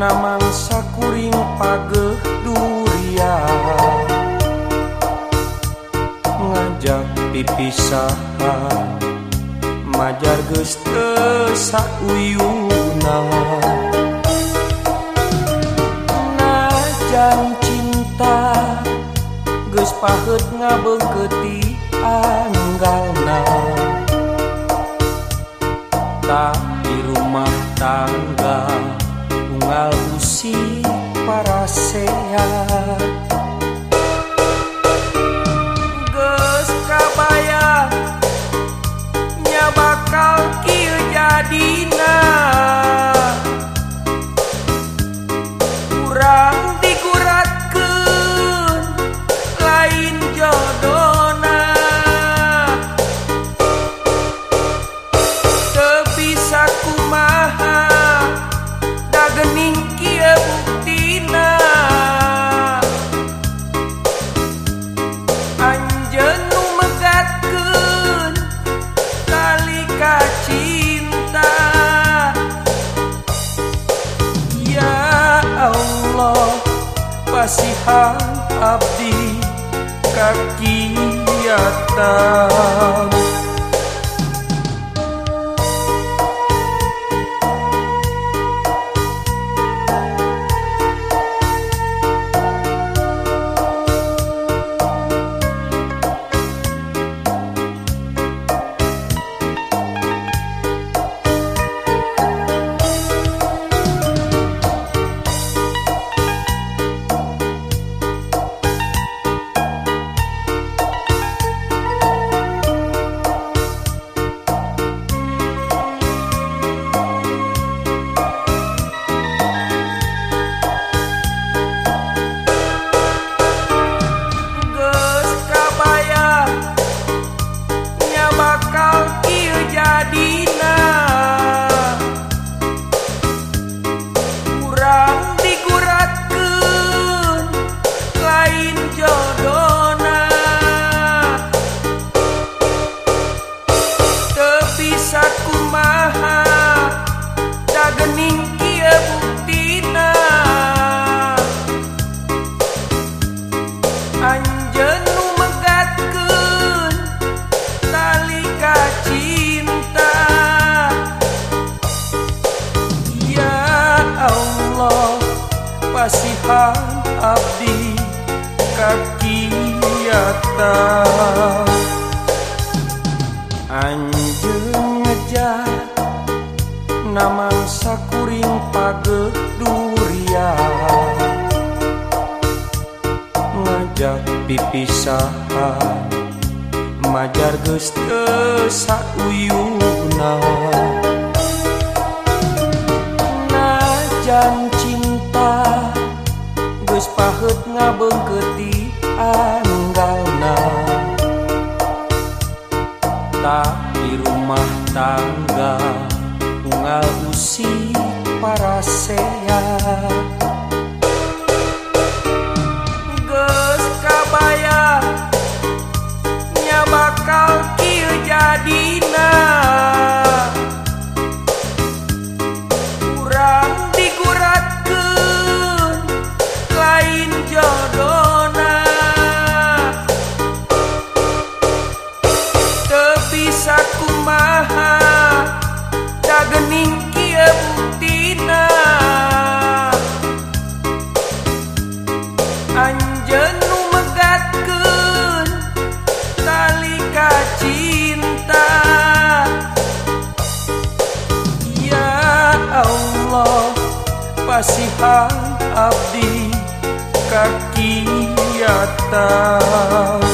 namang sakuring page duria ngajak pipisahan majar gestesa uyuna najan cinta geus pahet ngabegeti anggal. assim. Tuhan abdi kaki atas. Tuhan abdi kakiatan Anjung ngejar Naman sakuring page duria Ngajak pipisah Majar geus ke passear. cinta. Ya Allah Pasihan abdi kaki atas.